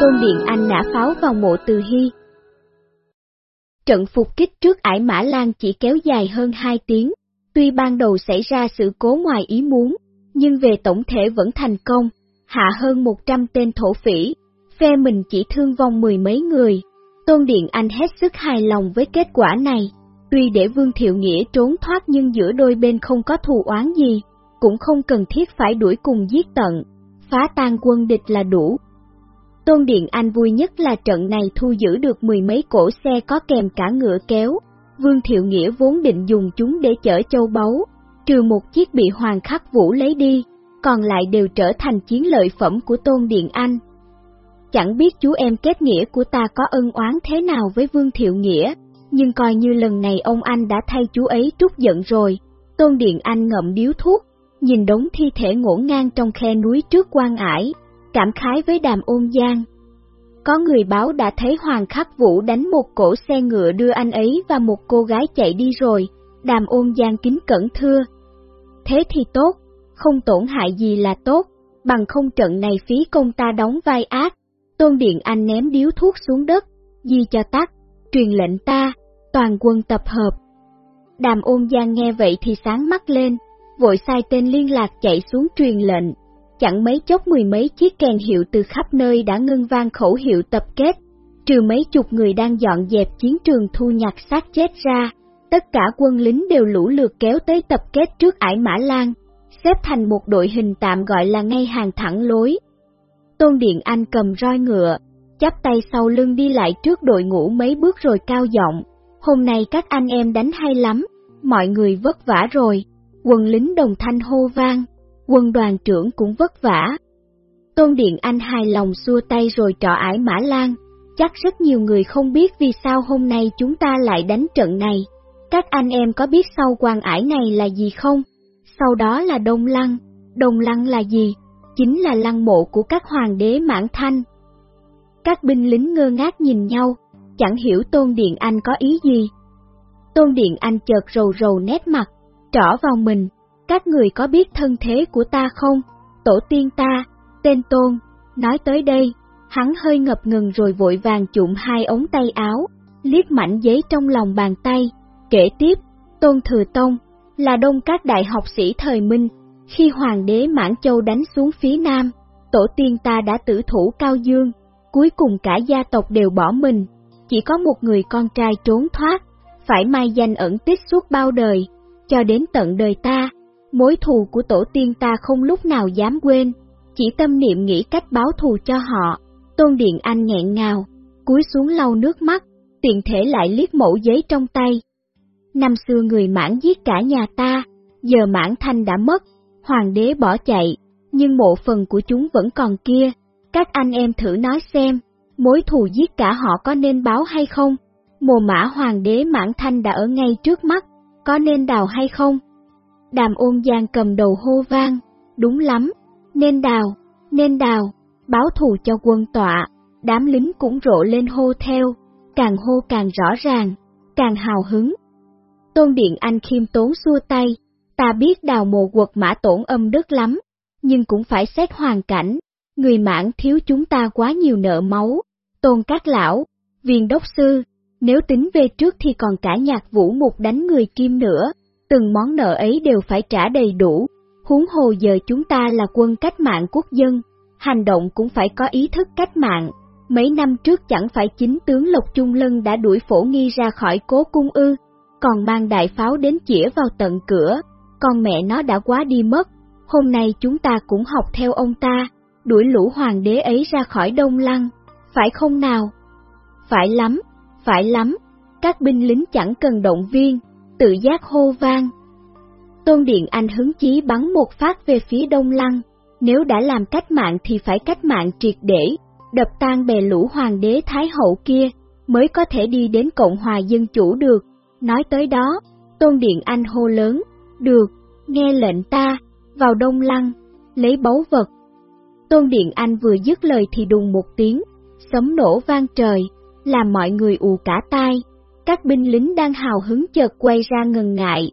Tôn Điện Anh nã pháo vào mộ từ hy. Trận phục kích trước ải Mã Lan chỉ kéo dài hơn 2 tiếng, tuy ban đầu xảy ra sự cố ngoài ý muốn, nhưng về tổng thể vẫn thành công, hạ hơn 100 tên thổ phỉ, phe mình chỉ thương vong mười mấy người. Tôn Điện Anh hết sức hài lòng với kết quả này, tuy để Vương Thiệu Nghĩa trốn thoát nhưng giữa đôi bên không có thù oán gì, cũng không cần thiết phải đuổi cùng giết tận, phá tan quân địch là đủ. Tôn Điện Anh vui nhất là trận này thu giữ được mười mấy cổ xe có kèm cả ngựa kéo, Vương Thiệu Nghĩa vốn định dùng chúng để chở châu báu, trừ một chiếc bị Hoàng Khắc Vũ lấy đi, còn lại đều trở thành chiến lợi phẩm của Tôn Điện Anh. Chẳng biết chú em kết nghĩa của ta có ân oán thế nào với Vương Thiệu Nghĩa, nhưng coi như lần này ông anh đã thay chú ấy trút giận rồi. Tôn Điện Anh ngậm điếu thuốc, nhìn đống thi thể ngổn ngang trong khe núi trước quan ải, cảm khái với đàm ôn giang. Có người báo đã thấy Hoàng Khắc Vũ đánh một cổ xe ngựa đưa anh ấy và một cô gái chạy đi rồi, đàm ôn giang kính cẩn thưa. Thế thì tốt, không tổn hại gì là tốt, bằng không trận này phí công ta đóng vai ác. Tôn Điện Anh ném điếu thuốc xuống đất, di cho tắt, truyền lệnh ta, toàn quân tập hợp. Đàm ôn giang nghe vậy thì sáng mắt lên, vội sai tên liên lạc chạy xuống truyền lệnh. Chẳng mấy chốc mười mấy chiếc kèn hiệu từ khắp nơi đã ngân vang khẩu hiệu tập kết, trừ mấy chục người đang dọn dẹp chiến trường thu nhặt xác chết ra, tất cả quân lính đều lũ lượt kéo tới tập kết trước ải Mã Lan, xếp thành một đội hình tạm gọi là ngay hàng thẳng lối. Tôn Điện Anh cầm roi ngựa, chắp tay sau lưng đi lại trước đội ngũ mấy bước rồi cao giọng, hôm nay các anh em đánh hay lắm, mọi người vất vả rồi, quân lính đồng thanh hô vang, quân đoàn trưởng cũng vất vả. Tôn Điện Anh hài lòng xua tay rồi trọ ải Mã Lan, chắc rất nhiều người không biết vì sao hôm nay chúng ta lại đánh trận này. Các anh em có biết sau quan ải này là gì không? Sau đó là Đông Lăng. Đông Lăng là gì? Chính là lăng mộ của các hoàng đế mãn thanh. Các binh lính ngơ ngác nhìn nhau, chẳng hiểu Tôn Điện Anh có ý gì. Tôn Điện Anh chợt rầu rầu nét mặt, trỏ vào mình, các người có biết thân thế của ta không? Tổ tiên ta, tên Tôn, nói tới đây, hắn hơi ngập ngừng rồi vội vàng chụm hai ống tay áo, liếc mảnh giấy trong lòng bàn tay, kể tiếp, Tôn Thừa Tông, là đông các đại học sĩ thời Minh, khi hoàng đế Mãn Châu đánh xuống phía Nam, tổ tiên ta đã tử thủ Cao Dương, cuối cùng cả gia tộc đều bỏ mình, chỉ có một người con trai trốn thoát, phải mai danh ẩn tích suốt bao đời, cho đến tận đời ta, mối thù của tổ tiên ta không lúc nào dám quên, chỉ tâm niệm nghĩ cách báo thù cho họ. Tôn Điện Anh nghẹn ngào, cúi xuống lau nước mắt, tiện thể lại liếc mẫu giấy trong tay. Năm xưa người mãn giết cả nhà ta, giờ mãn thanh đã mất, hoàng đế bỏ chạy, nhưng mộ phần của chúng vẫn còn kia. Các anh em thử nói xem, mối thù giết cả họ có nên báo hay không? Mồ mã hoàng đế mãn thanh đã ở ngay trước mắt, có nên đào hay không? Đàm ôn giang cầm đầu hô vang, đúng lắm, nên đào, nên đào, báo thù cho quân tọa, đám lính cũng rộ lên hô theo, càng hô càng rõ ràng, càng hào hứng. Tôn Điện Anh khiêm tốn xua tay, ta biết đào mồ quật mã tổn âm đức lắm, nhưng cũng phải xét hoàn cảnh, người mãn thiếu chúng ta quá nhiều nợ máu. Tôn các Lão, viên đốc sư, nếu tính về trước thì còn cả nhạc vũ mục đánh người kim nữa, từng món nợ ấy đều phải trả đầy đủ, huống hồ giờ chúng ta là quân cách mạng quốc dân, hành động cũng phải có ý thức cách mạng. Mấy năm trước chẳng phải chính tướng Lộc Trung Lân đã đuổi phổ nghi ra khỏi cố cung ư, còn mang đại pháo đến chĩa vào tận cửa, con mẹ nó đã quá đi mất, hôm nay chúng ta cũng học theo ông ta, đuổi lũ hoàng đế ấy ra khỏi Đông Lăng, phải không nào? Phải lắm, phải lắm, các binh lính chẳng cần động viên, tự giác hô vang. Tôn Điện Anh hứng chí bắn một phát về phía Đông Lăng, nếu đã làm cách mạng thì phải cách mạng triệt để, đập tan bè lũ hoàng đế Thái Hậu kia, mới có thể đi đến Cộng hòa Dân Chủ được. Nói tới đó, Tôn Điện Anh hô lớn, được, nghe lệnh ta, vào Đông Lăng, lấy báu vật. Tôn Điện Anh vừa dứt lời thì đùng một tiếng, sấm nổ vang trời, làm mọi người ù cả tai. Các binh lính đang hào hứng chợt quay ra ngần ngại,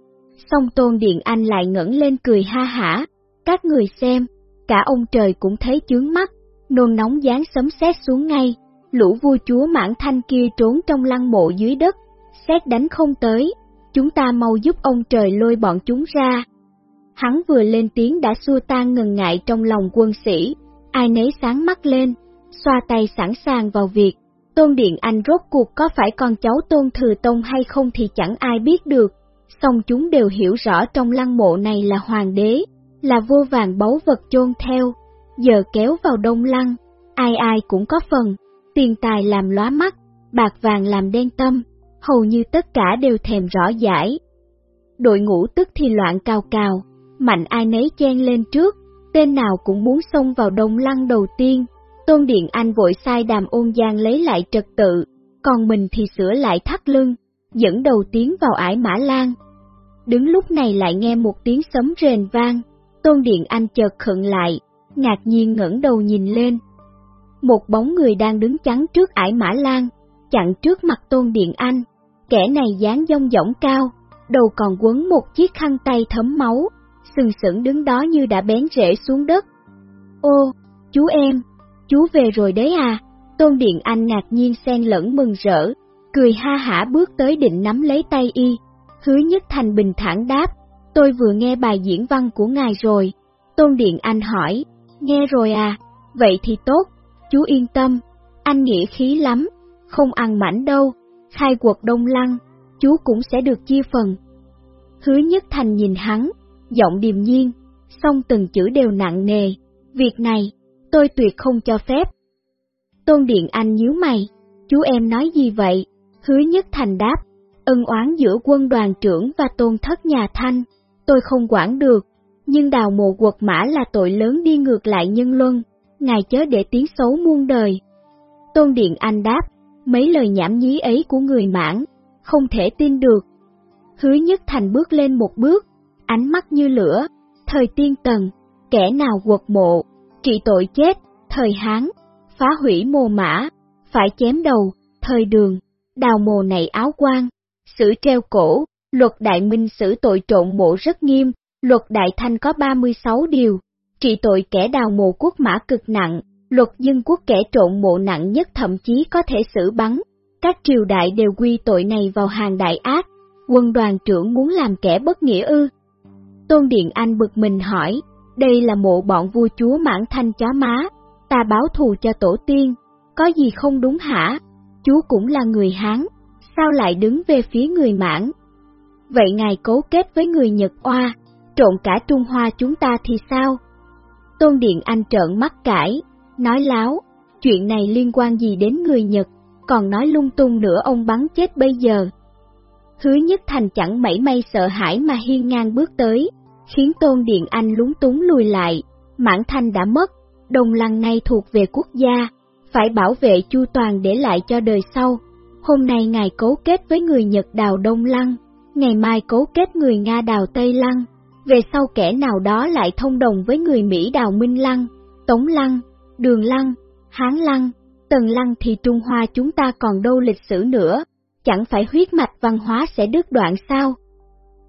song Tôn Điện Anh lại ngẩng lên cười ha hả. Các người xem, cả ông trời cũng thấy chướng mắt, nôn nóng dán sấm sét xuống ngay, lũ vua chúa mãn thanh kia trốn trong lăng mộ dưới đất, xét đánh không tới, chúng ta mau giúp ông trời lôi bọn chúng ra. Hắn vừa lên tiếng đã xua tan ngần ngại trong lòng quân sĩ, ai nấy sáng mắt lên, xoa tay sẵn sàng vào việc. Tôn Điện Anh rốt cuộc có phải con cháu Tôn Thừa Tông hay không thì chẳng ai biết được, song chúng đều hiểu rõ trong lăng mộ này là hoàng đế, là vô vàng báu vật chôn theo, giờ kéo vào đông lăng, ai ai cũng có phần, tiền tài làm lóa mắt, bạc vàng làm đen tâm, hầu như tất cả đều thèm rõ giải. Đội ngũ tức thì loạn cao cao, mạnh ai nấy chen lên trước, tên nào cũng muốn xông vào đông lăng đầu tiên. Tôn Điện Anh vội sai đàm ôn giang lấy lại trật tự, còn mình thì sửa lại thắt lưng, dẫn đầu tiến vào ải mã lan. Đứng lúc này lại nghe một tiếng sấm rền vang, Tôn Điện Anh chợt khựng lại, ngạc nhiên ngẩng đầu nhìn lên. Một bóng người đang đứng chắn trước ải mã lan, chặn trước mặt Tôn Điện Anh. Kẻ này dáng dông dỏng cao, đầu còn quấn một chiếc khăn tay thấm máu, sừng sững đứng đó như đã bén rễ xuống đất. Ô, chú em, chú về rồi đấy à? Tôn Điện Anh ngạc nhiên xen lẫn mừng rỡ, cười ha hả bước tới định nắm lấy tay y. Hứa Nhất Thành bình thản đáp, tôi vừa nghe bài diễn văn của ngài rồi. Tôn Điện Anh hỏi, nghe rồi à, vậy thì tốt, chú yên tâm, anh nghĩa khí lắm, không ăn mảnh đâu, khai quật đông lăng, chú cũng sẽ được chia phần. Hứa Nhất Thành nhìn hắn, giọng điềm nhiên, song từng chữ đều nặng nề, việc này, tôi tuyệt không cho phép. Tôn Điện Anh nhíu mày, chú em nói gì vậy? Hứa Nhất Thành đáp, ân oán giữa quân đoàn trưởng và tôn thất nhà Thanh, tôi không quản được, nhưng đào mộ quật mã là tội lớn đi ngược lại nhân luân, ngài chớ để tiếng xấu muôn đời. Tôn Điện Anh đáp, mấy lời nhảm nhí ấy của người mãn, không thể tin được. Hứa Nhất Thành bước lên một bước, ánh mắt như lửa, thời tiên tần, kẻ nào quật mộ, trị tội chết, thời Hán, phá hủy mồ mã, phải chém đầu, thời đường, đào mồ này áo quan, xử treo cổ, luật đại minh xử tội trộn mộ rất nghiêm, luật đại thanh có 36 điều, trị tội kẻ đào mộ quốc mã cực nặng, luật dân quốc kẻ trộn mộ nặng nhất thậm chí có thể xử bắn. Các triều đại đều quy tội này vào hàng đại ác, quân đoàn trưởng muốn làm kẻ bất nghĩa ư. Tôn Điện Anh bực mình hỏi, đây là mộ bọn vua chúa mãn thanh chó má, ta báo thù cho tổ tiên, có gì không đúng hả? Chú cũng là người Hán, sao lại đứng về phía người mãn? Vậy ngài cấu kết với người Nhật Oa, trộn cả Trung Hoa chúng ta thì sao? Tôn Điện Anh trợn mắt cãi, nói láo, chuyện này liên quan gì đến người Nhật, còn nói lung tung nữa ông bắn chết bây giờ. Hứa Nhất Thành chẳng mảy may sợ hãi mà hiên ngang bước tới, khiến Tôn Điện Anh lúng túng lùi lại, mãn thanh đã mất, đồng lăng nay thuộc về quốc gia, phải bảo vệ chu toàn để lại cho đời sau. Hôm nay ngài cấu kết với người Nhật đào Đông Lăng, ngày mai cấu kết người Nga đào Tây Lăng, về sau kẻ nào đó lại thông đồng với người Mỹ đào Minh Lăng, Tống Lăng, Đường Lăng, Hán Lăng, Tần Lăng thì Trung Hoa chúng ta còn đâu lịch sử nữa, chẳng phải huyết mạch văn hóa sẽ đứt đoạn sao?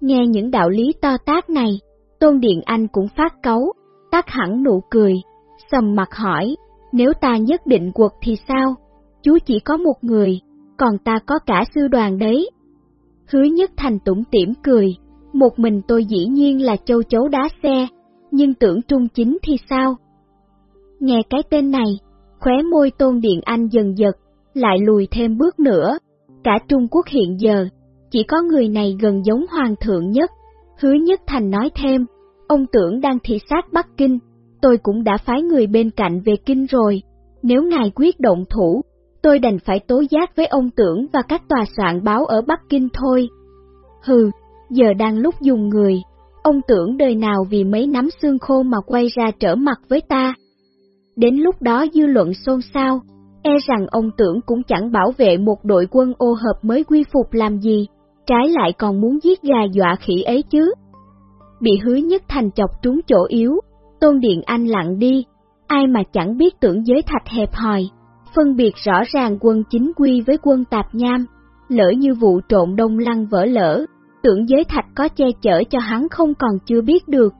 Nghe những đạo lý to tác này, Tôn Điện Anh cũng phát cấu, tắt hẳn nụ cười, sầm mặt hỏi, nếu ta nhất định quật thì sao? Chú chỉ có một người, còn ta có cả sư đoàn đấy. Hứa nhất thành tủm tỉm cười, một mình tôi dĩ nhiên là châu chấu đá xe, nhưng tưởng trung chính thì sao? Nghe cái tên này, khóe môi tôn điện anh dần giật, lại lùi thêm bước nữa. Cả Trung Quốc hiện giờ, chỉ có người này gần giống hoàng thượng nhất. Hứa Nhất Thành nói thêm, ông tưởng đang thị sát Bắc Kinh, tôi cũng đã phái người bên cạnh về Kinh rồi. Nếu ngài quyết động thủ, tôi đành phải tố giác với ông tưởng và các tòa soạn báo ở Bắc Kinh thôi. Hừ, giờ đang lúc dùng người, ông tưởng đời nào vì mấy nắm xương khô mà quay ra trở mặt với ta. Đến lúc đó dư luận xôn xao, e rằng ông tưởng cũng chẳng bảo vệ một đội quân ô hợp mới quy phục làm gì, trái lại còn muốn giết gà dọa khỉ ấy chứ. Bị hứa nhất thành chọc trúng chỗ yếu, tôn điện anh lặng đi, ai mà chẳng biết tưởng giới thạch hẹp hòi, phân biệt rõ ràng quân chính quy với quân tạp nham, lỡ như vụ trộn đông lăng vỡ lỡ, tưởng giới thạch có che chở cho hắn không còn chưa biết được.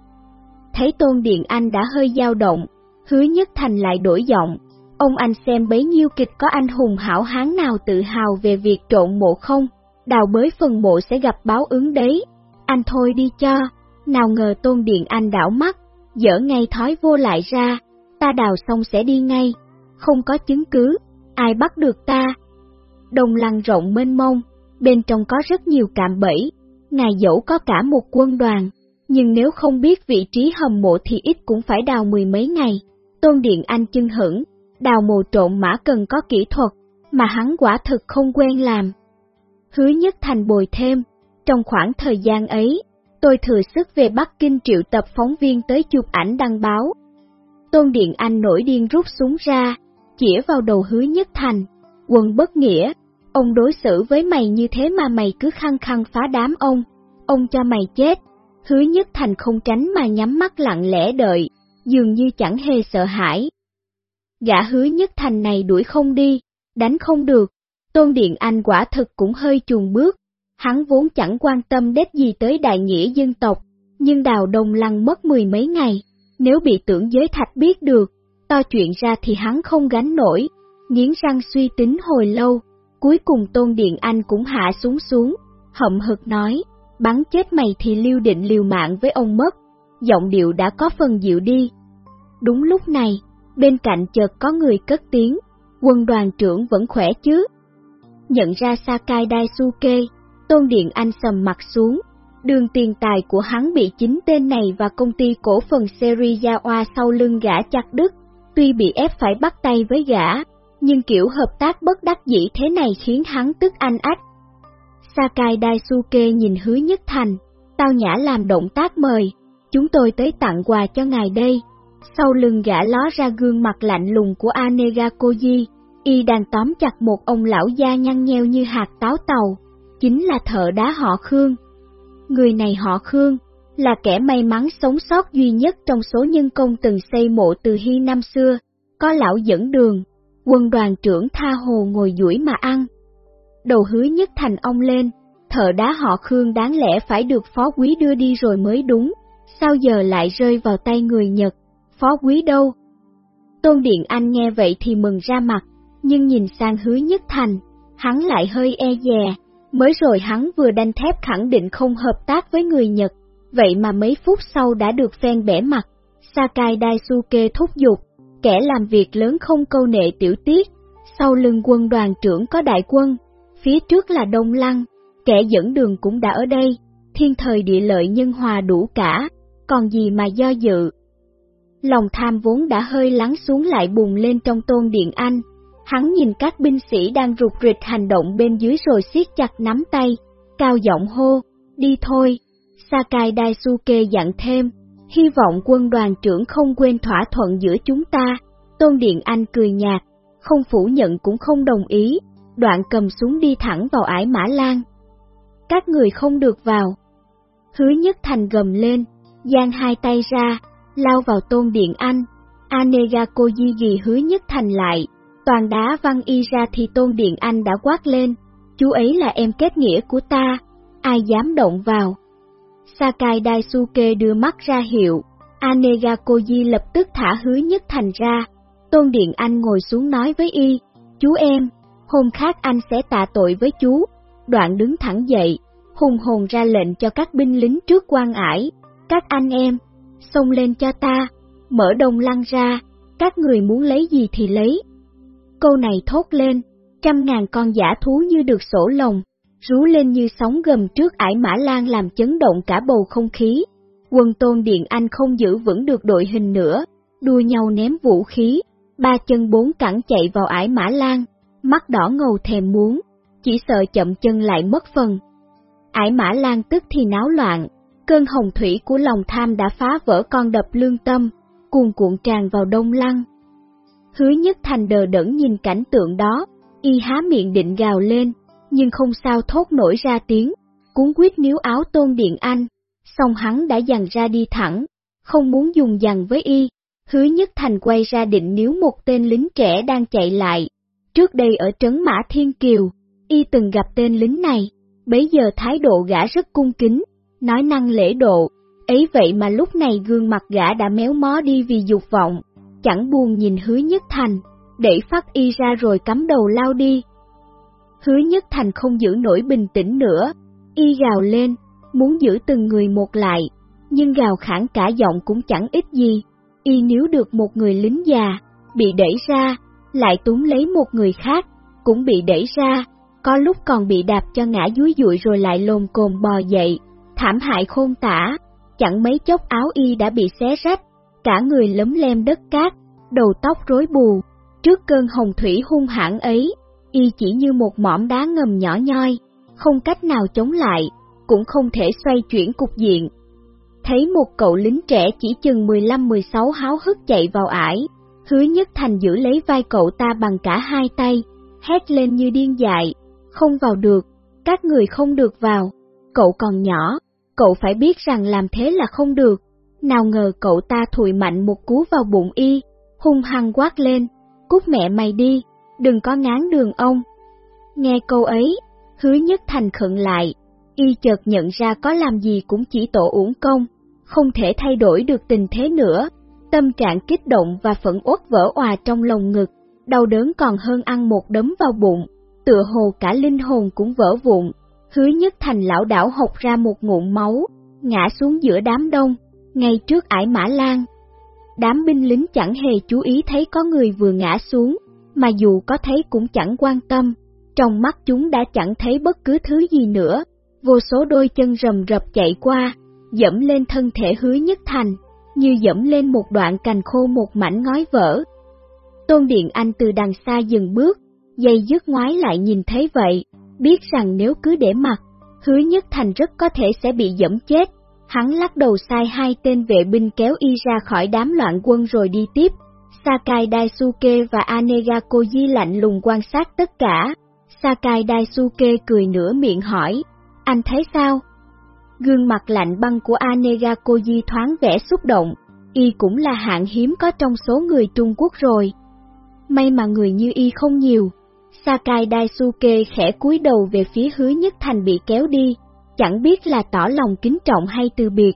Thấy tôn điện anh đã hơi dao động, Hứa Nhất Thành lại đổi giọng, ông anh xem bấy nhiêu kịch có anh hùng hảo hán nào tự hào về việc trộn mộ không, đào bới phần mộ sẽ gặp báo ứng đấy, anh thôi đi cho, nào ngờ tôn điện anh đảo mắt, dở ngay thói vô lại ra, ta đào xong sẽ đi ngay, không có chứng cứ, ai bắt được ta. Đồng lăng rộng mênh mông, bên trong có rất nhiều cạm bẫy, ngài dẫu có cả một quân đoàn, nhưng nếu không biết vị trí hầm mộ thì ít cũng phải đào mười mấy ngày. Tôn Điện Anh chân hững, đào mồ trộn mã cần có kỹ thuật, mà hắn quả thực không quen làm. Hứa nhất thành bồi thêm, trong khoảng thời gian ấy, tôi thừa sức về Bắc Kinh triệu tập phóng viên tới chụp ảnh đăng báo. Tôn Điện Anh nổi điên rút súng ra, chĩa vào đầu hứa nhất thành, Quần bất nghĩa, ông đối xử với mày như thế mà mày cứ khăng khăng phá đám ông, ông cho mày chết. Hứa nhất thành không tránh mà nhắm mắt lặng lẽ đợi, dường như chẳng hề sợ hãi. Gã hứa nhất thành này đuổi không đi, đánh không được, Tôn Điện Anh quả thực cũng hơi chuồn bước, hắn vốn chẳng quan tâm đết gì tới đại nghĩa dân tộc, nhưng đào đông lăng mất mười mấy ngày, nếu bị tưởng giới thạch biết được, to chuyện ra thì hắn không gánh nổi, nghiến răng suy tính hồi lâu, cuối cùng Tôn Điện Anh cũng hạ xuống xuống, hậm hực nói, bắn chết mày thì lưu định liều mạng với ông mất, giọng điệu đã có phần dịu đi. Đúng lúc này, bên cạnh chợt có người cất tiếng, quân đoàn trưởng vẫn khỏe chứ. Nhận ra Sakai Daisuke, Tôn Điện Anh sầm mặt xuống, đường tiền tài của hắn bị chính tên này và công ty cổ phần Serizawa sau lưng gã chặt đứt, tuy bị ép phải bắt tay với gã, nhưng kiểu hợp tác bất đắc dĩ thế này khiến hắn tức anh ách. Sakai Daisuke nhìn hứa nhất thành, tao nhã làm động tác mời, chúng tôi tới tặng quà cho ngài đây. Sau lưng gã ló ra gương mặt lạnh lùng của Anega Koji, y đang tóm chặt một ông lão da nhăn nheo như hạt táo tàu, chính là thợ đá họ Khương. Người này họ Khương, là kẻ may mắn sống sót duy nhất trong số nhân công từng xây mộ từ hy năm xưa, có lão dẫn đường, quân đoàn trưởng tha hồ ngồi duỗi mà ăn. Đầu hứa nhất thành ông lên, thợ đá họ Khương đáng lẽ phải được phó quý đưa đi rồi mới đúng, sao giờ lại rơi vào tay người Nhật, phó quý đâu? Tôn Điện Anh nghe vậy thì mừng ra mặt, nhưng nhìn sang hứa nhất thành, hắn lại hơi e dè, mới rồi hắn vừa đanh thép khẳng định không hợp tác với người Nhật, vậy mà mấy phút sau đã được phen bẻ mặt. Sakai Daisuke thúc giục, kẻ làm việc lớn không câu nệ tiểu tiết, sau lưng quân đoàn trưởng có đại quân, phía trước là Đông Lăng, kẻ dẫn đường cũng đã ở đây, thiên thời địa lợi nhân hòa đủ cả, còn gì mà do dự. Lòng tham vốn đã hơi lắng xuống lại bùng lên trong tôn điện anh, hắn nhìn các binh sĩ đang rụt rịch hành động bên dưới rồi siết chặt nắm tay, cao giọng hô, đi thôi. Sakai Daisuke dặn thêm, hy vọng quân đoàn trưởng không quên thỏa thuận giữa chúng ta. Tôn Điện Anh cười nhạt, không phủ nhận cũng không đồng ý, đoạn cầm súng đi thẳng vào ải Mã Lan. Các người không được vào. Hứa Nhất Thành gầm lên, giang hai tay ra, lao vào Tôn Điện Anh. Anega Koji ghi Hứa Nhất Thành lại, toàn đá văng y ra thì Tôn Điện Anh đã quát lên, chú ấy là em kết nghĩa của ta, ai dám động vào. Sakai Daisuke đưa mắt ra hiệu, Anega Koji lập tức thả hứa nhất thành ra. Tôn Điện Anh ngồi xuống nói với y, chú em, hôm khác anh sẽ tạ tội với chú. Đoạn đứng thẳng dậy, hùng hồn ra lệnh cho các binh lính trước quan ải, các anh em, xông lên cho ta, mở đồng lăng ra, các người muốn lấy gì thì lấy. Câu này thốt lên, trăm ngàn con giả thú như được sổ lồng, rú lên như sóng gầm trước ải Mã Lan làm chấn động cả bầu không khí. Quân tôn Điện Anh không giữ vững được đội hình nữa, đua nhau ném vũ khí, ba chân bốn cẳng chạy vào ải Mã Lan, mắt đỏ ngầu thèm muốn, chỉ sợ chậm chân lại mất phần. Ải Mã Lan tức thì náo loạn, cơn hồng thủy của lòng tham đã phá vỡ con đập lương tâm, cuồn cuộn tràn vào đông lăng. Hứa nhất thành đờ đẫn nhìn cảnh tượng đó, y há miệng định gào lên, nhưng không sao thốt nổi ra tiếng, cuốn quyết níu áo tôn điện anh, xong hắn đã dằn ra đi thẳng, không muốn dùng dằn với y, hứa nhất thành quay ra định níu một tên lính trẻ đang chạy lại. Trước đây ở trấn Mã Thiên Kiều, y từng gặp tên lính này, bấy giờ thái độ gã rất cung kính, nói năng lễ độ, ấy vậy mà lúc này gương mặt gã đã méo mó đi vì dục vọng, chẳng buồn nhìn hứa nhất thành, để phát y ra rồi cắm đầu lao đi. Hứa nhất thành không giữ nổi bình tĩnh nữa, y gào lên, muốn giữ từng người một lại, nhưng gào khản cả giọng cũng chẳng ít gì, y nếu được một người lính già, bị đẩy ra, lại túm lấy một người khác, cũng bị đẩy ra, có lúc còn bị đạp cho ngã dúi dụi rồi lại lồn cồn bò dậy, thảm hại khôn tả, chẳng mấy chốc áo y đã bị xé rách, cả người lấm lem đất cát, đầu tóc rối bù, trước cơn hồng thủy hung hãn ấy, y chỉ như một mỏm đá ngầm nhỏ nhoi, không cách nào chống lại, cũng không thể xoay chuyển cục diện. Thấy một cậu lính trẻ chỉ chừng 15-16 háo hức chạy vào ải, hứa nhất thành giữ lấy vai cậu ta bằng cả hai tay, hét lên như điên dại, không vào được, các người không được vào, cậu còn nhỏ, cậu phải biết rằng làm thế là không được. Nào ngờ cậu ta thụi mạnh một cú vào bụng y, hung hăng quát lên, cút mẹ mày đi, đừng có ngán đường ông. Nghe câu ấy, hứa nhất thành khẩn lại, y chợt nhận ra có làm gì cũng chỉ tổ uổng công, không thể thay đổi được tình thế nữa. Tâm trạng kích động và phẫn uất vỡ òa trong lồng ngực, đau đớn còn hơn ăn một đấm vào bụng, tựa hồ cả linh hồn cũng vỡ vụn. Hứa nhất thành lão đảo học ra một ngụm máu, ngã xuống giữa đám đông, ngay trước ải mã lan. Đám binh lính chẳng hề chú ý thấy có người vừa ngã xuống, mà dù có thấy cũng chẳng quan tâm, trong mắt chúng đã chẳng thấy bất cứ thứ gì nữa, vô số đôi chân rầm rập chạy qua, dẫm lên thân thể hứa nhất thành, như dẫm lên một đoạn cành khô một mảnh ngói vỡ. Tôn Điện Anh từ đằng xa dừng bước, dây dứt ngoái lại nhìn thấy vậy, biết rằng nếu cứ để mặc, hứa nhất thành rất có thể sẽ bị dẫm chết. Hắn lắc đầu sai hai tên vệ binh kéo y ra khỏi đám loạn quân rồi đi tiếp. Sakai Daisuke và Anega Koji lạnh lùng quan sát tất cả. Sakai Daisuke cười nửa miệng hỏi, anh thấy sao? Gương mặt lạnh băng của Anega Koji thoáng vẻ xúc động, y cũng là hạng hiếm có trong số người Trung Quốc rồi. May mà người như y không nhiều. Sakai Daisuke khẽ cúi đầu về phía hứa nhất thành bị kéo đi, chẳng biết là tỏ lòng kính trọng hay từ biệt.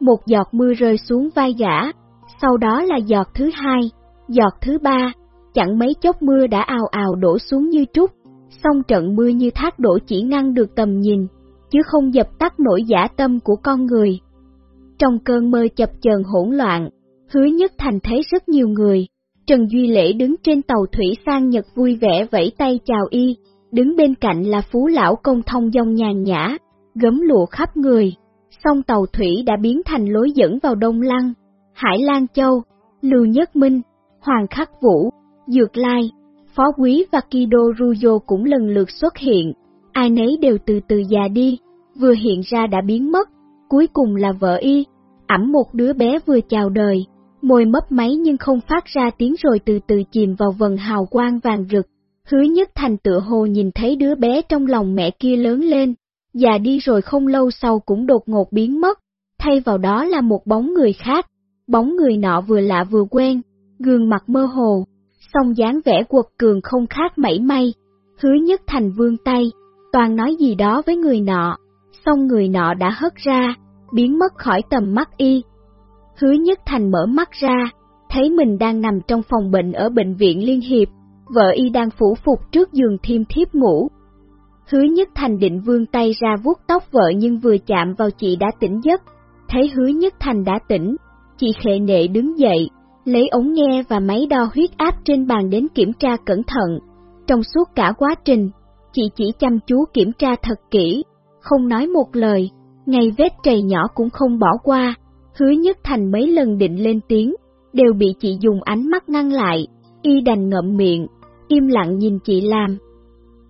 Một giọt mưa rơi xuống vai gã, sau đó là giọt thứ hai, giọt thứ ba, chẳng mấy chốc mưa đã ào ào đổ xuống như trút, song trận mưa như thác đổ chỉ ngăn được tầm nhìn, chứ không dập tắt nỗi giả tâm của con người. Trong cơn mơ chập chờn hỗn loạn, hứa nhất thành thấy rất nhiều người, Trần Duy Lễ đứng trên tàu thủy sang Nhật vui vẻ vẫy tay chào y, đứng bên cạnh là phú lão công thông dong nhàn nhã, gấm lụa khắp người, song tàu thủy đã biến thành lối dẫn vào Đông Lăng, Hải Lan Châu, Lưu Nhất Minh, Hoàng Khắc Vũ, Dược Lai, Phó Quý và Kido Ruyo cũng lần lượt xuất hiện, ai nấy đều từ từ già đi, vừa hiện ra đã biến mất, cuối cùng là vợ y, ẩm một đứa bé vừa chào đời, môi mấp máy nhưng không phát ra tiếng rồi từ từ chìm vào vần hào quang vàng rực. Hứa nhất thành tựa hồ nhìn thấy đứa bé trong lòng mẹ kia lớn lên, già đi rồi không lâu sau cũng đột ngột biến mất, thay vào đó là một bóng người khác. Bóng người nọ vừa lạ vừa quen, gương mặt mơ hồ, song dáng vẻ quật cường không khác mảy may. Hứa nhất thành vương tay, toàn nói gì đó với người nọ, song người nọ đã hất ra, biến mất khỏi tầm mắt y. Hứa nhất thành mở mắt ra, thấy mình đang nằm trong phòng bệnh ở bệnh viện Liên Hiệp, vợ y đang phủ phục trước giường thiêm thiếp ngủ. Hứa nhất thành định vươn tay ra vuốt tóc vợ nhưng vừa chạm vào chị đã tỉnh giấc, thấy hứa nhất thành đã tỉnh, chị khệ nệ đứng dậy, lấy ống nghe và máy đo huyết áp trên bàn đến kiểm tra cẩn thận. Trong suốt cả quá trình, chị chỉ chăm chú kiểm tra thật kỹ, không nói một lời, ngay vết trầy nhỏ cũng không bỏ qua, hứa nhất thành mấy lần định lên tiếng, đều bị chị dùng ánh mắt ngăn lại, y đành ngậm miệng, im lặng nhìn chị làm.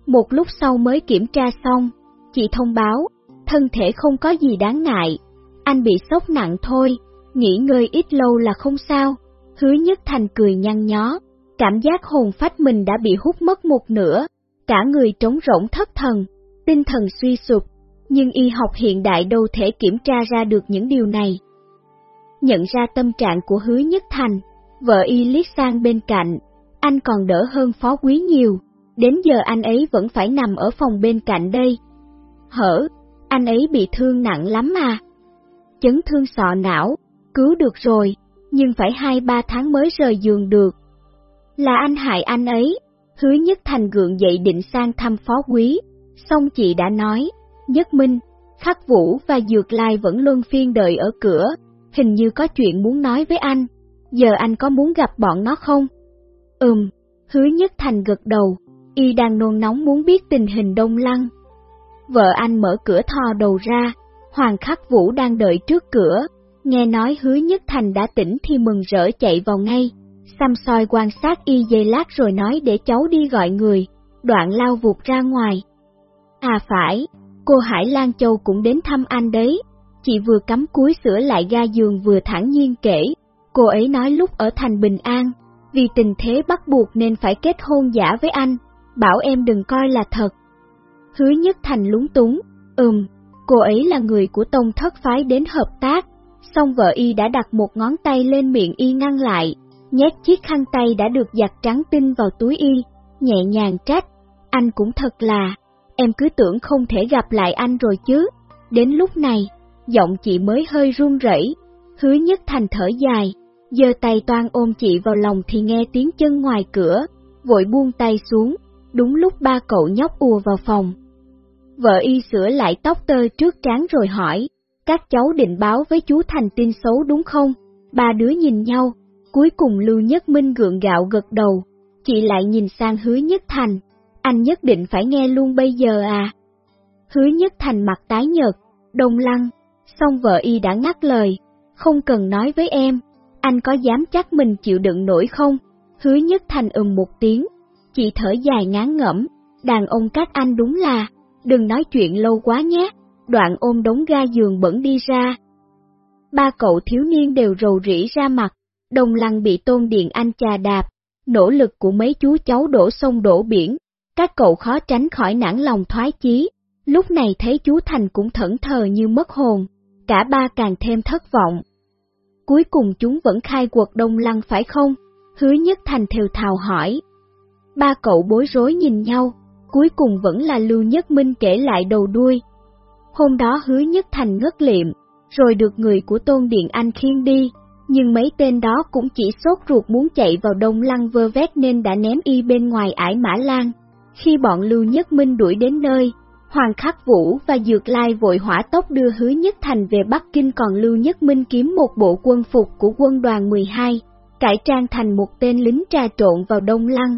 Một lúc sau mới kiểm tra xong, chị thông báo, thân thể không có gì đáng ngại, anh bị sốc nặng thôi, nghỉ ngơi ít lâu là không sao. Hứa nhất thành cười nhăn nhó, cảm giác hồn phách mình đã bị hút mất một nửa, cả người trống rỗng thất thần, tinh thần suy sụp, nhưng y học hiện đại đâu thể kiểm tra ra được những điều này. Nhận ra tâm trạng của hứa nhất thành, vợ y liếc sang bên cạnh, anh còn đỡ hơn phó quý nhiều, đến giờ anh ấy vẫn phải nằm ở phòng bên cạnh đây. Hở, anh ấy bị thương nặng lắm mà. Chấn thương sọ não, cứu được rồi, nhưng phải hai ba tháng mới rời giường được. Là anh hại anh ấy, hứa nhất thành gượng dậy định sang thăm phó quý, xong chị đã nói, nhất minh, khắc vũ và dược lai vẫn luân phiên đợi ở cửa, hình như có chuyện muốn nói với anh, giờ anh có muốn gặp bọn nó không? Ừm, hứa nhất thành gật đầu, y đang nôn nóng muốn biết tình hình đông lăng. Vợ anh mở cửa thò đầu ra, Hoàng Khắc Vũ đang đợi trước cửa, nghe nói hứa nhất thành đã tỉnh thì mừng rỡ chạy vào ngay, xăm soi quan sát y dây lát rồi nói để cháu đi gọi người, đoạn lao vụt ra ngoài. À phải, cô Hải Lan Châu cũng đến thăm anh đấy, chị vừa cắm cúi sửa lại ga giường vừa thẳng nhiên kể, cô ấy nói lúc ở thành Bình An, vì tình thế bắt buộc nên phải kết hôn giả với anh, bảo em đừng coi là thật. Hứa nhất thành lúng túng, ừm, cô ấy là người của tông thất phái đến hợp tác, xong vợ y đã đặt một ngón tay lên miệng y ngăn lại, nhét chiếc khăn tay đã được giặt trắng tinh vào túi y, nhẹ nhàng trách, anh cũng thật là, em cứ tưởng không thể gặp lại anh rồi chứ, đến lúc này, giọng chị mới hơi run rẩy, hứa nhất thành thở dài, giơ tay toan ôm chị vào lòng thì nghe tiếng chân ngoài cửa, vội buông tay xuống, đúng lúc ba cậu nhóc ùa vào phòng. Vợ y sửa lại tóc tơ trước trán rồi hỏi, các cháu định báo với chú Thành tin xấu đúng không? Ba đứa nhìn nhau, cuối cùng Lưu Nhất Minh gượng gạo gật đầu, chị lại nhìn sang hứa Nhất Thành, anh nhất định phải nghe luôn bây giờ à? Hứa Nhất Thành mặt tái nhợt, đông lăng, xong vợ y đã ngắt lời, không cần nói với em, anh có dám chắc mình chịu đựng nổi không? Hứa Nhất Thành ừm một tiếng, chị thở dài ngán ngẩm, đàn ông các anh đúng là, đừng nói chuyện lâu quá nhé, đoạn ôm đống ga giường bẩn đi ra. Ba cậu thiếu niên đều rầu rĩ ra mặt, đồng lăng bị tôn điện anh chà đạp, nỗ lực của mấy chú cháu đổ sông đổ biển, các cậu khó tránh khỏi nản lòng thoái chí, lúc này thấy chú Thành cũng thẫn thờ như mất hồn, cả ba càng thêm thất vọng. Cuối cùng chúng vẫn khai cuộc đông lăng phải không? Hứa nhất Thành thều thào hỏi. Ba cậu bối rối nhìn nhau, cuối cùng vẫn là Lưu Nhất Minh kể lại đầu đuôi. Hôm đó hứa Nhất Thành ngất liệm, rồi được người của Tôn Điện Anh khiêng đi, nhưng mấy tên đó cũng chỉ sốt ruột muốn chạy vào đông lăng vơ vét nên đã ném y bên ngoài ải Mã Lan. Khi bọn Lưu Nhất Minh đuổi đến nơi, Hoàng Khắc Vũ và Dược Lai vội hỏa tốc đưa Hứa Nhất Thành về Bắc Kinh còn Lưu Nhất Minh kiếm một bộ quân phục của quân đoàn 12, cải trang thành một tên lính trà trộn vào Đông Lăng.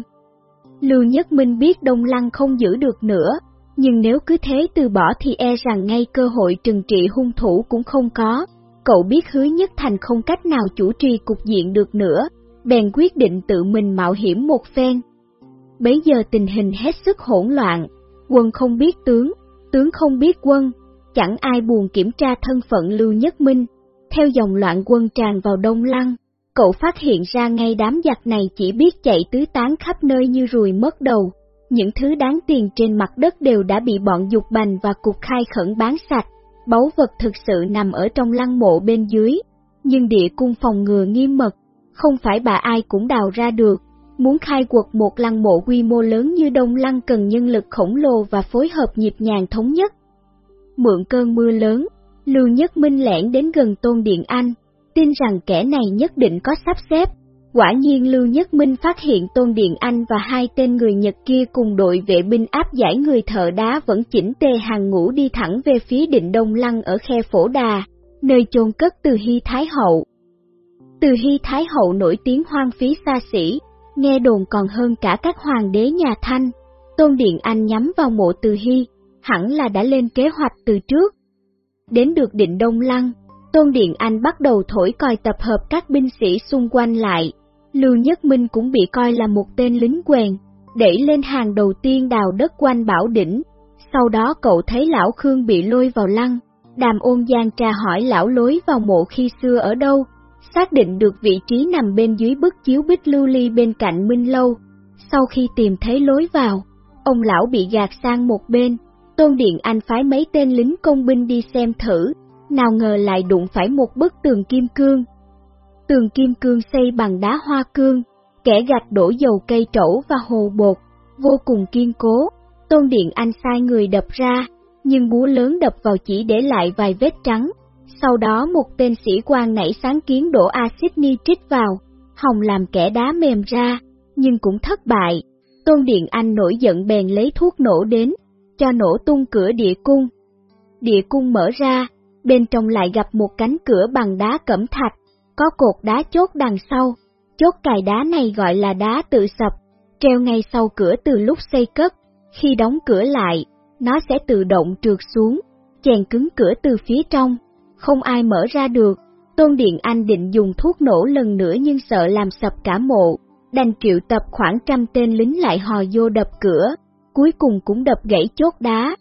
Lưu Nhất Minh biết Đông Lăng không giữ được nữa, nhưng nếu cứ thế từ bỏ thì e rằng ngay cơ hội trừng trị hung thủ cũng không có. Cậu biết hứa nhất thành không cách nào chủ trì cục diện được nữa, bèn quyết định tự mình mạo hiểm một phen. Bấy giờ tình hình hết sức hỗn loạn, quân không biết tướng, tướng không biết quân, chẳng ai buồn kiểm tra thân phận Lưu Nhất Minh. Theo dòng loạn quân tràn vào Đông Lăng, cậu phát hiện ra ngay đám giặc này chỉ biết chạy tứ tán khắp nơi như ruồi mất đầu. Những thứ đáng tiền trên mặt đất đều đã bị bọn dục bành và cục khai khẩn bán sạch, báu vật thực sự nằm ở trong lăng mộ bên dưới. Nhưng địa cung phòng ngừa nghiêm mật, không phải bà ai cũng đào ra được. Muốn khai quật một lăng mộ quy mô lớn như Đông Lăng cần nhân lực khổng lồ và phối hợp nhịp nhàng thống nhất. Mượn cơn mưa lớn, Lưu Nhất Minh lẻn đến gần Tôn Điện Anh, tin rằng kẻ này nhất định có sắp xếp. Quả nhiên Lưu Nhất Minh phát hiện Tôn Điện Anh và hai tên người Nhật kia cùng đội vệ binh áp giải người thợ đá vẫn chỉnh tề hàng ngũ đi thẳng về phía định Đông Lăng ở khe phổ đà, nơi chôn cất từ Hy Thái Hậu. Từ Hy Thái Hậu nổi tiếng hoang phí xa xỉ, nghe đồn còn hơn cả các hoàng đế nhà Thanh. Tôn Điện Anh nhắm vào mộ Từ Hy, hẳn là đã lên kế hoạch từ trước. Đến được định Đông Lăng, Tôn Điện Anh bắt đầu thổi còi tập hợp các binh sĩ xung quanh lại. Lưu Nhất Minh cũng bị coi là một tên lính quèn, đẩy lên hàng đầu tiên đào đất quanh bảo đỉnh. Sau đó cậu thấy lão Khương bị lôi vào lăng, đàm ôn giang tra hỏi lão lối vào mộ khi xưa ở đâu, xác định được vị trí nằm bên dưới bức chiếu bích lưu ly bên cạnh Minh Lâu. Sau khi tìm thấy lối vào, ông lão bị gạt sang một bên, Tôn Điện Anh phái mấy tên lính công binh đi xem thử, nào ngờ lại đụng phải một bức tường kim cương. Tường kim cương xây bằng đá hoa cương, kẻ gạch đổ dầu cây trổ và hồ bột, vô cùng kiên cố. Tôn Điện Anh sai người đập ra, nhưng búa lớn đập vào chỉ để lại vài vết trắng. Sau đó một tên sĩ quan nảy sáng kiến đổ axit nitric vào, hồng làm kẻ đá mềm ra, nhưng cũng thất bại. Tôn Điện Anh nổi giận bèn lấy thuốc nổ đến, cho nổ tung cửa địa cung. Địa cung mở ra, bên trong lại gặp một cánh cửa bằng đá cẩm thạch, có cột đá chốt đằng sau. Chốt cài đá này gọi là đá tự sập, treo ngay sau cửa từ lúc xây cất. Khi đóng cửa lại, nó sẽ tự động trượt xuống, chèn cứng cửa từ phía trong, không ai mở ra được. Tôn Điện Anh định dùng thuốc nổ lần nữa nhưng sợ làm sập cả mộ, đành triệu tập khoảng trăm tên lính lại hò vô đập cửa, cuối cùng cũng đập gãy chốt đá.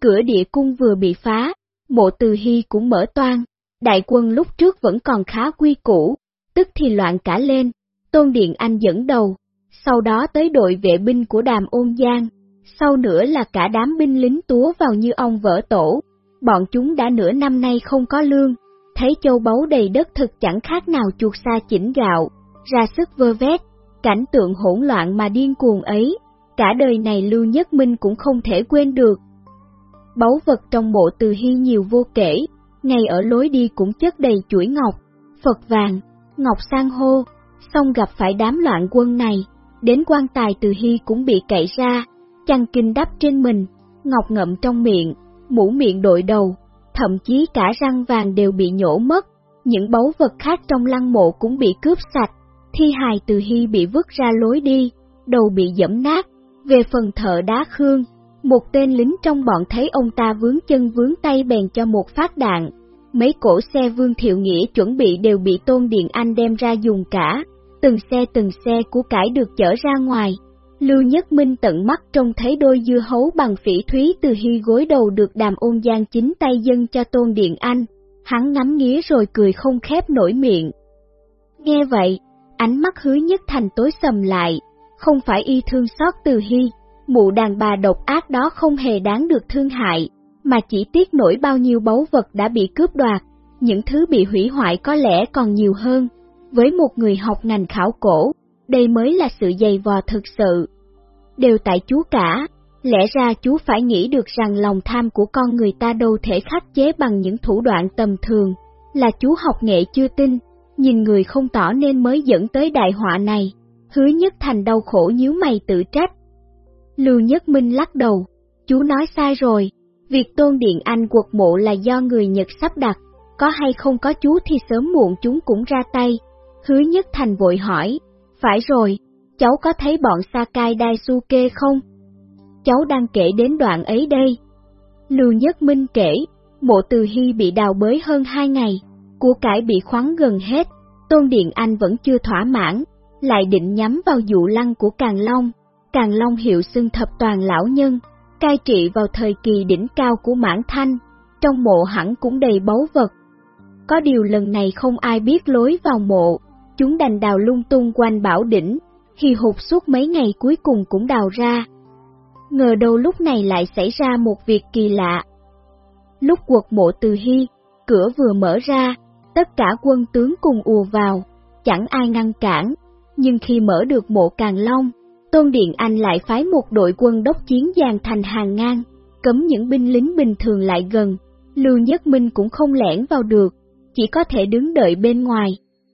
Cửa địa cung vừa bị phá, mộ từ hy cũng mở toan, đại quân lúc trước vẫn còn khá quy củ, tức thì loạn cả lên, Tôn Điện Anh dẫn đầu, sau đó tới đội vệ binh của đàm ôn giang, sau nữa là cả đám binh lính túa vào như ông vỡ tổ, bọn chúng đã nửa năm nay không có lương, thấy châu báu đầy đất thực chẳng khác nào chuột xa chỉnh gạo, ra sức vơ vét, cảnh tượng hỗn loạn mà điên cuồng ấy, cả đời này Lưu Nhất Minh cũng không thể quên được. Báu vật trong mộ từ hy nhiều vô kể, ngay ở lối đi cũng chất đầy chuỗi ngọc, Phật vàng, ngọc sang hô, xong gặp phải đám loạn quân này, đến quan tài từ hy cũng bị cậy ra, chăn kinh đắp trên mình, ngọc ngậm trong miệng, mũ miệng đội đầu, thậm chí cả răng vàng đều bị nhổ mất, những báu vật khác trong lăng mộ cũng bị cướp sạch, thi hài từ hy bị vứt ra lối đi, đầu bị dẫm nát, về phần thợ đá khương, một tên lính trong bọn thấy ông ta vướng chân vướng tay bèn cho một phát đạn, mấy cổ xe Vương Thiệu Nghĩa chuẩn bị đều bị Tôn Điện Anh đem ra dùng cả, từng xe từng xe của cải được chở ra ngoài. Lưu Nhất Minh tận mắt trông thấy đôi dưa hấu bằng phỉ thúy từ hy gối đầu được đàm ôn giang chính tay dân cho Tôn Điện Anh, hắn ngắm nghía rồi cười không khép nổi miệng. Nghe vậy, ánh mắt hứa nhất thành tối sầm lại, không phải y thương xót từ hy, mụ đàn bà độc ác đó không hề đáng được thương hại, mà chỉ tiếc nổi bao nhiêu báu vật đã bị cướp đoạt, những thứ bị hủy hoại có lẽ còn nhiều hơn. Với một người học ngành khảo cổ, đây mới là sự dày vò thực sự. Đều tại chú cả, lẽ ra chú phải nghĩ được rằng lòng tham của con người ta đâu thể khắc chế bằng những thủ đoạn tầm thường, là chú học nghệ chưa tin, nhìn người không tỏ nên mới dẫn tới đại họa này. Hứa nhất thành đau khổ nhíu mày tự trách. Lưu Nhất Minh lắc đầu, chú nói sai rồi, việc tôn điện anh quật mộ là do người Nhật sắp đặt, có hay không có chú thì sớm muộn chúng cũng ra tay. Hứa Nhất Thành vội hỏi, phải rồi, cháu có thấy bọn Sakai Daisuke không? Cháu đang kể đến đoạn ấy đây. Lưu Nhất Minh kể, mộ từ hy bị đào bới hơn hai ngày, của cải bị khoáng gần hết, Tôn Điện Anh vẫn chưa thỏa mãn, lại định nhắm vào dụ lăng của Càng Long. Càng Long hiệu xưng thập toàn lão nhân, cai trị vào thời kỳ đỉnh cao của mãn thanh, trong mộ hẳn cũng đầy báu vật. Có điều lần này không ai biết lối vào mộ, chúng đành đào lung tung quanh bảo đỉnh, khi hụt suốt mấy ngày cuối cùng cũng đào ra. Ngờ đâu lúc này lại xảy ra một việc kỳ lạ. Lúc quật mộ từ hy, cửa vừa mở ra, tất cả quân tướng cùng ùa vào, chẳng ai ngăn cản, nhưng khi mở được mộ Càng Long, Tôn Điện Anh lại phái một đội quân đốc chiến dàn thành hàng ngang, cấm những binh lính bình thường lại gần, Lưu Nhất Minh cũng không lẻn vào được, chỉ có thể đứng đợi bên ngoài.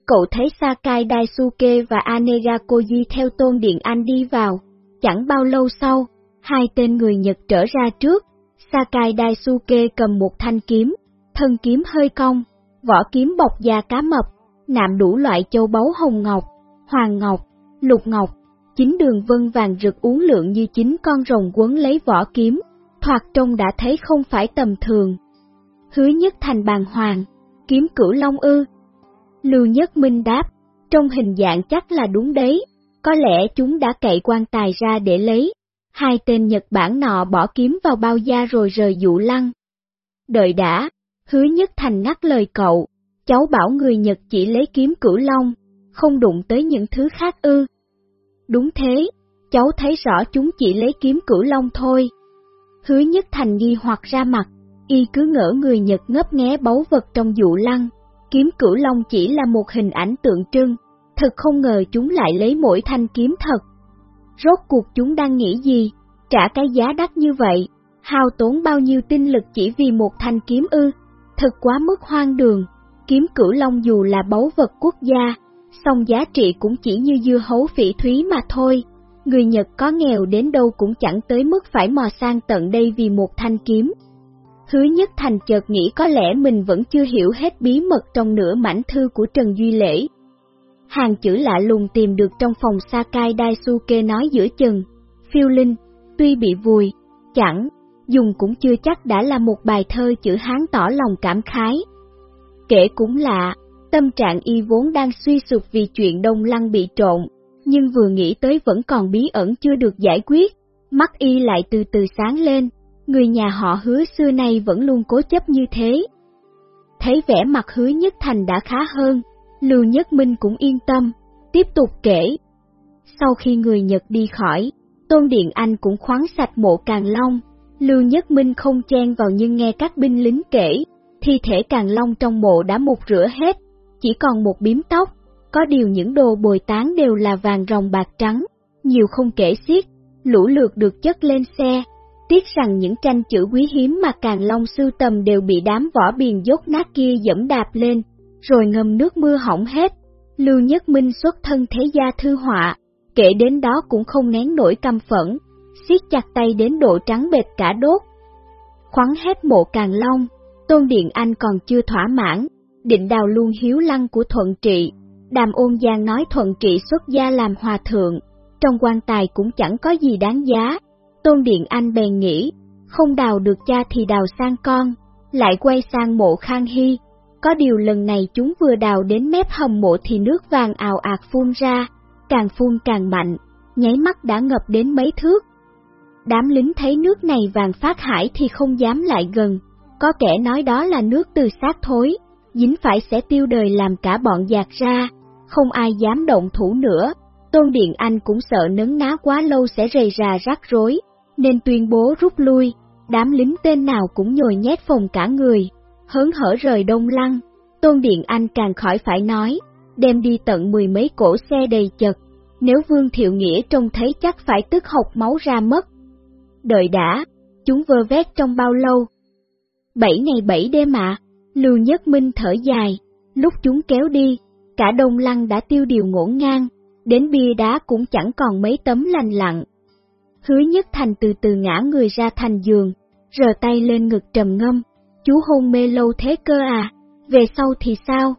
Cậu thấy Sakai Daisuke và Anega Koji theo Tôn Điện Anh đi vào, chẳng bao lâu sau, hai tên người Nhật trở ra trước, Sakai Daisuke cầm một thanh kiếm, thân kiếm hơi cong, vỏ kiếm bọc da cá mập, nạm đủ loại châu báu hồng ngọc, hoàng ngọc, lục ngọc, chính đường vân vàng rực uốn lượng như chính con rồng quấn lấy vỏ kiếm, thoạt trông đã thấy không phải tầm thường. Hứa nhất thành bàn hoàng, kiếm cửu long ư. Lưu Nhất Minh đáp, trong hình dạng chắc là đúng đấy, có lẽ chúng đã cậy quan tài ra để lấy. Hai tên Nhật Bản nọ bỏ kiếm vào bao da rồi rời dụ lăng. Đợi đã, hứa nhất thành ngắt lời cậu, cháu bảo người Nhật chỉ lấy kiếm cửu long, không đụng tới những thứ khác ư. Đúng thế, cháu thấy rõ chúng chỉ lấy kiếm cửu long thôi. Hứa nhất thành nghi hoặc ra mặt, y cứ ngỡ người Nhật ngấp nghé báu vật trong dụ lăng, kiếm cửu long chỉ là một hình ảnh tượng trưng, thật không ngờ chúng lại lấy mỗi thanh kiếm thật. Rốt cuộc chúng đang nghĩ gì, trả cái giá đắt như vậy, hao tốn bao nhiêu tinh lực chỉ vì một thanh kiếm ư. Thật quá mức hoang đường, kiếm cửu long dù là báu vật quốc gia, song giá trị cũng chỉ như dưa hấu phỉ thúy mà thôi. Người Nhật có nghèo đến đâu cũng chẳng tới mức phải mò sang tận đây vì một thanh kiếm. Hứa Nhất Thành chợt nghĩ có lẽ mình vẫn chưa hiểu hết bí mật trong nửa mảnh thư của Trần Duy Lễ. Hàng chữ lạ lùng tìm được trong phòng Sakai Daisuke nói giữa chừng, phiêu linh, tuy bị vùi, chẳng, dùng cũng chưa chắc đã là một bài thơ chữ Hán tỏ lòng cảm khái. Kể cũng lạ, tâm trạng y vốn đang suy sụp vì chuyện đông lăng bị trộn, nhưng vừa nghĩ tới vẫn còn bí ẩn chưa được giải quyết, mắt y lại từ từ sáng lên, người nhà họ hứa xưa nay vẫn luôn cố chấp như thế. Thấy vẻ mặt hứa nhất thành đã khá hơn, Lưu Nhất Minh cũng yên tâm, tiếp tục kể. Sau khi người Nhật đi khỏi, Tôn Điện Anh cũng khoáng sạch mộ Càng Long, Lưu Nhất Minh không chen vào nhưng nghe các binh lính kể, thi thể Càng Long trong mộ đã mục rửa hết, chỉ còn một biếm tóc, có điều những đồ bồi tán đều là vàng rồng bạc trắng, nhiều không kể xiết, lũ lượt được chất lên xe. Tiếc rằng những tranh chữ quý hiếm mà Càng Long sưu tầm đều bị đám vỏ biền dốt nát kia dẫm đạp lên, rồi ngâm nước mưa hỏng hết. Lưu Nhất Minh xuất thân thế gia thư họa, kể đến đó cũng không nén nổi căm phẫn, siết chặt tay đến độ trắng bệt cả đốt. Khoắn hết mộ Càng Long, Tôn Điện Anh còn chưa thỏa mãn, định đào luôn hiếu lăng của Thuận Trị. Đàm ôn giang nói Thuận Trị xuất gia làm hòa thượng, trong quan tài cũng chẳng có gì đáng giá. Tôn Điện Anh bèn nghĩ, không đào được cha thì đào sang con, lại quay sang mộ Khang Hy. Có điều lần này chúng vừa đào đến mép hầm mộ thì nước vàng ào ạt phun ra, càng phun càng mạnh, nháy mắt đã ngập đến mấy thước. Đám lính thấy nước này vàng phát hải thì không dám lại gần, có kẻ nói đó là nước từ xác thối, dính phải sẽ tiêu đời làm cả bọn giạt ra, không ai dám động thủ nữa. Tôn Điện Anh cũng sợ nấn ná quá lâu sẽ rầy rà rắc rối, nên tuyên bố rút lui, đám lính tên nào cũng nhồi nhét phòng cả người, hớn hở rời đông lăng. Tôn Điện Anh càng khỏi phải nói, đem đi tận mười mấy cổ xe đầy chật, nếu Vương Thiệu Nghĩa trông thấy chắc phải tức học máu ra mất. Đợi đã, chúng vơ vét trong bao lâu? Bảy ngày bảy đêm ạ, Lưu Nhất Minh thở dài, lúc chúng kéo đi, cả đông lăng đã tiêu điều ngổn ngang, đến bia đá cũng chẳng còn mấy tấm lành lặng. Hứa Nhất Thành từ từ ngã người ra thành giường, rờ tay lên ngực trầm ngâm, chú hôn mê lâu thế cơ à, về sau thì sao?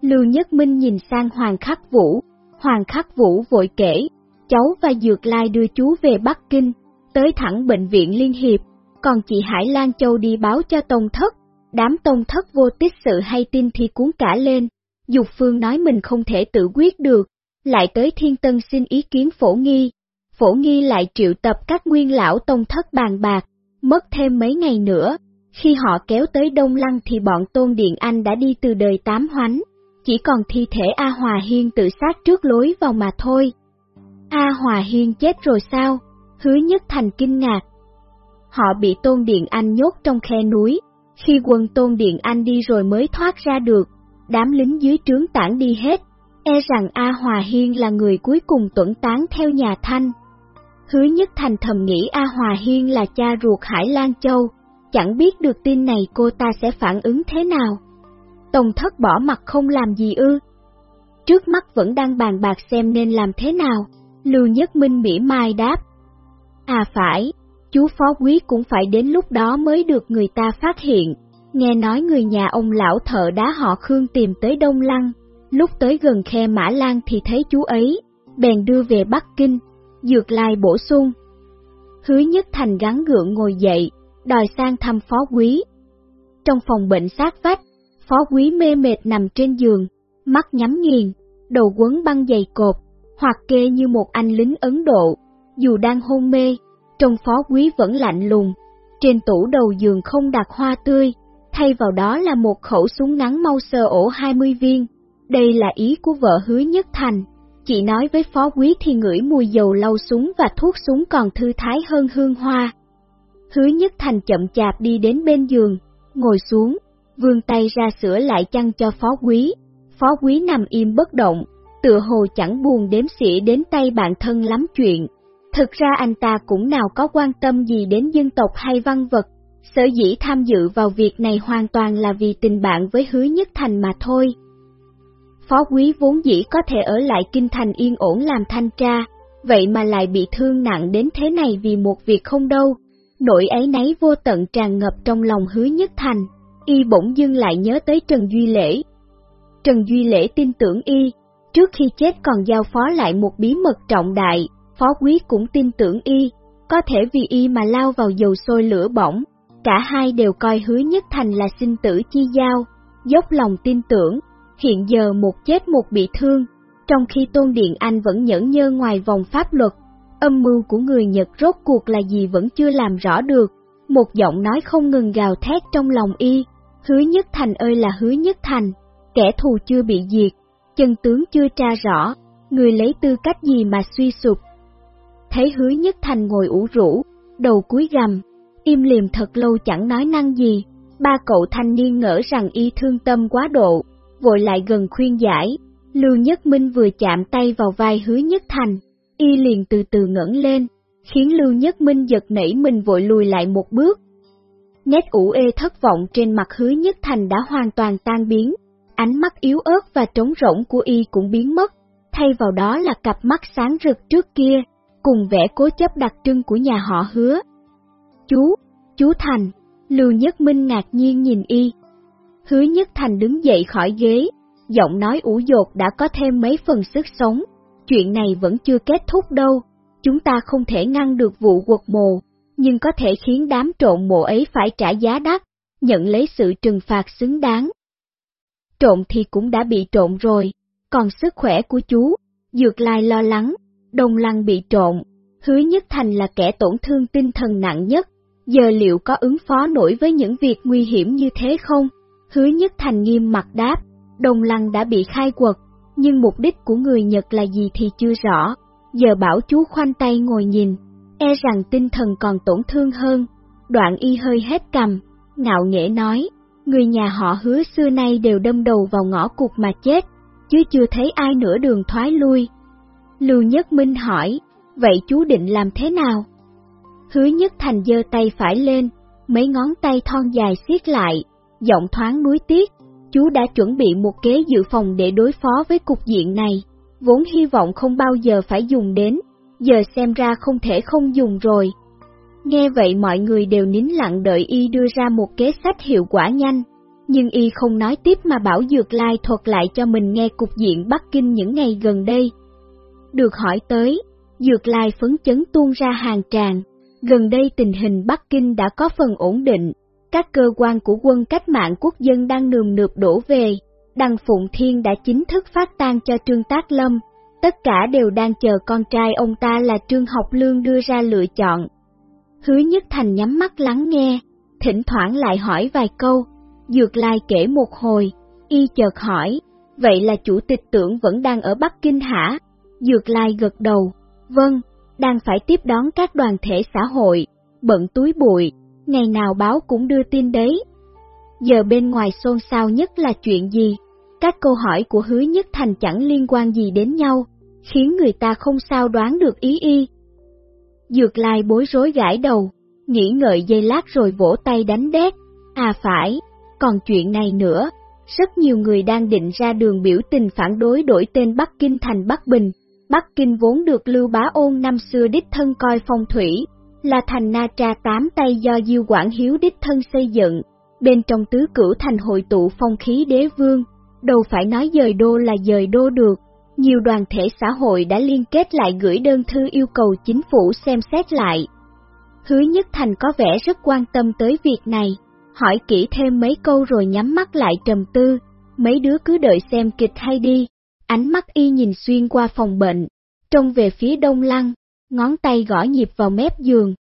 Lưu Nhất Minh nhìn sang Hoàng Khắc Vũ, Hoàng Khắc Vũ vội kể, cháu và Dược Lai đưa chú về Bắc Kinh, tới thẳng bệnh viện Liên Hiệp, còn chị Hải Lan Châu đi báo cho Tông Thất, đám Tông Thất vô tích sự hay tin thì cuốn cả lên, Dục Phương nói mình không thể tự quyết được, lại tới Thiên Tân xin ý kiến phổ nghi, phổ nghi lại triệu tập các nguyên lão Tông Thất bàn bạc, mất thêm mấy ngày nữa, khi họ kéo tới Đông Lăng thì bọn Tôn Điện Anh đã đi từ đời tám hoánh, chỉ còn thi thể A Hòa Hiên tự sát trước lối vào mà thôi. A Hòa Hiên chết rồi sao? Hứa Nhất Thành kinh ngạc. Họ bị Tôn Điện Anh nhốt trong khe núi, khi quân Tôn Điện Anh đi rồi mới thoát ra được, đám lính dưới trướng tản đi hết, e rằng A Hòa Hiên là người cuối cùng tuẩn tán theo nhà Thanh. Hứa Nhất Thành thầm nghĩ A Hòa Hiên là cha ruột Hải Lan Châu, chẳng biết được tin này cô ta sẽ phản ứng thế nào. Tông thất bỏ mặt không làm gì ư. Trước mắt vẫn đang bàn bạc xem nên làm thế nào, Lưu Nhất Minh mỉa mai đáp. À phải, chú phó quý cũng phải đến lúc đó mới được người ta phát hiện. Nghe nói người nhà ông lão thợ đá họ Khương tìm tới Đông Lăng, lúc tới gần khe Mã Lan thì thấy chú ấy, bèn đưa về Bắc Kinh, dược lai bổ sung. Hứa Nhất Thành gắn gượng ngồi dậy, đòi sang thăm phó quý. Trong phòng bệnh sát vách, phó quý mê mệt nằm trên giường, mắt nhắm nghiền, đầu quấn băng dày cột, hoặc kê như một anh lính Ấn Độ, dù đang hôn mê, trong phó quý vẫn lạnh lùng. Trên tủ đầu giường không đặt hoa tươi, thay vào đó là một khẩu súng ngắn mau sơ ổ 20 viên. Đây là ý của vợ hứa nhất thành. Chị nói với phó quý thì ngửi mùi dầu lau súng và thuốc súng còn thư thái hơn hương hoa. Hứa nhất thành chậm chạp đi đến bên giường, ngồi xuống, vươn tay ra sửa lại chăn cho phó quý. Phó quý nằm im bất động, tựa hồ chẳng buồn đếm xỉa đến tay bạn thân lắm chuyện. Thực ra anh ta cũng nào có quan tâm gì đến dân tộc hay văn vật, Sở dĩ tham dự vào việc này hoàn toàn là vì tình bạn với hứa nhất thành mà thôi. Phó quý vốn dĩ có thể ở lại kinh thành yên ổn làm thanh tra, vậy mà lại bị thương nặng đến thế này vì một việc không đâu. Nỗi ấy nấy vô tận tràn ngập trong lòng hứa nhất thành, y bỗng dưng lại nhớ tới Trần Duy Lễ. Trần Duy Lễ tin tưởng y, trước khi chết còn giao phó lại một bí mật trọng đại, phó quý cũng tin tưởng y, có thể vì y mà lao vào dầu sôi lửa bỏng, cả hai đều coi hứa nhất thành là sinh tử chi giao, dốc lòng tin tưởng, hiện giờ một chết một bị thương, trong khi Tôn Điện Anh vẫn nhẫn nhơ ngoài vòng pháp luật, âm mưu của người Nhật rốt cuộc là gì vẫn chưa làm rõ được, một giọng nói không ngừng gào thét trong lòng y, hứa nhất thành ơi là hứa nhất thành, kẻ thù chưa bị diệt, chân tướng chưa tra rõ, người lấy tư cách gì mà suy sụp. Thấy hứa nhất thành ngồi ủ rũ, đầu cúi gầm, im liềm thật lâu chẳng nói năng gì, ba cậu thanh niên ngỡ rằng y thương tâm quá độ, vội lại gần khuyên giải, Lưu Nhất Minh vừa chạm tay vào vai hứa nhất thành, y liền từ từ ngẩng lên, khiến Lưu Nhất Minh giật nảy mình vội lùi lại một bước. Nét ủ ê thất vọng trên mặt hứa nhất thành đã hoàn toàn tan biến, ánh mắt yếu ớt và trống rỗng của y cũng biến mất, thay vào đó là cặp mắt sáng rực trước kia, cùng vẻ cố chấp đặc trưng của nhà họ hứa. Chú, chú Thành, Lưu Nhất Minh ngạc nhiên nhìn y. Hứa Nhất Thành đứng dậy khỏi ghế, giọng nói ủ dột đã có thêm mấy phần sức sống. Chuyện này vẫn chưa kết thúc đâu, chúng ta không thể ngăn được vụ quật mồ, nhưng có thể khiến đám trộn mộ ấy phải trả giá đắt, nhận lấy sự trừng phạt xứng đáng. Trộn thì cũng đã bị trộn rồi, còn sức khỏe của chú, Dược Lai lo lắng, Đông Lăng bị trộn, Hứa Nhất Thành là kẻ tổn thương tinh thần nặng nhất, giờ liệu có ứng phó nổi với những việc nguy hiểm như thế không? Hứa Nhất Thành nghiêm mặt đáp, đồng Lăng đã bị khai quật, nhưng mục đích của người Nhật là gì thì chưa rõ, giờ bảo chú khoanh tay ngồi nhìn, e rằng tinh thần còn tổn thương hơn. Đoạn y hơi hết cầm, ngạo nghễ nói, người nhà họ hứa xưa nay đều đâm đầu vào ngõ cụt mà chết, chứ chưa thấy ai nửa đường thoái lui. Lưu Nhất Minh hỏi, vậy chú định làm thế nào? Hứa Nhất Thành giơ tay phải lên, mấy ngón tay thon dài siết lại, giọng thoáng nuối tiếc, chú đã chuẩn bị một kế dự phòng để đối phó với cục diện này, vốn hy vọng không bao giờ phải dùng đến, giờ xem ra không thể không dùng rồi. Nghe vậy mọi người đều nín lặng đợi y đưa ra một kế sách hiệu quả nhanh, nhưng y không nói tiếp mà bảo Dược Lai thuật lại cho mình nghe cục diện Bắc Kinh những ngày gần đây. Được hỏi tới, Dược Lai phấn chấn tuôn ra hàng tràn, gần đây tình hình Bắc Kinh đã có phần ổn định, các cơ quan của quân cách mạng quốc dân đang nườm nượp đổ về, đằng Phụng Thiên đã chính thức phát tan cho Trương Tác Lâm, tất cả đều đang chờ con trai ông ta là Trương Học Lương đưa ra lựa chọn. Hứa Nhất Thành nhắm mắt lắng nghe, thỉnh thoảng lại hỏi vài câu, Dược Lai kể một hồi, y chợt hỏi, vậy là chủ tịch tưởng vẫn đang ở Bắc Kinh hả? Dược Lai gật đầu, vâng, đang phải tiếp đón các đoàn thể xã hội, bận túi bụi, ngày nào báo cũng đưa tin đấy. Giờ bên ngoài xôn xao nhất là chuyện gì? Các câu hỏi của hứa nhất thành chẳng liên quan gì đến nhau, khiến người ta không sao đoán được ý y. Dược lai bối rối gãi đầu, nghĩ ngợi giây lát rồi vỗ tay đánh đét. À phải, còn chuyện này nữa, rất nhiều người đang định ra đường biểu tình phản đối đổi tên Bắc Kinh thành Bắc Bình. Bắc Kinh vốn được Lưu Bá Ôn năm xưa đích thân coi phong thủy, là thành na tra tám tay do Diêu Quảng Hiếu đích thân xây dựng, bên trong tứ cửu thành hội tụ phong khí đế vương, đâu phải nói dời đô là dời đô được. Nhiều đoàn thể xã hội đã liên kết lại gửi đơn thư yêu cầu chính phủ xem xét lại. Hứa Nhất Thành có vẻ rất quan tâm tới việc này, hỏi kỹ thêm mấy câu rồi nhắm mắt lại trầm tư, mấy đứa cứ đợi xem kịch hay đi. Ánh mắt y nhìn xuyên qua phòng bệnh, trông về phía đông lăng, ngón tay gõ nhịp vào mép giường,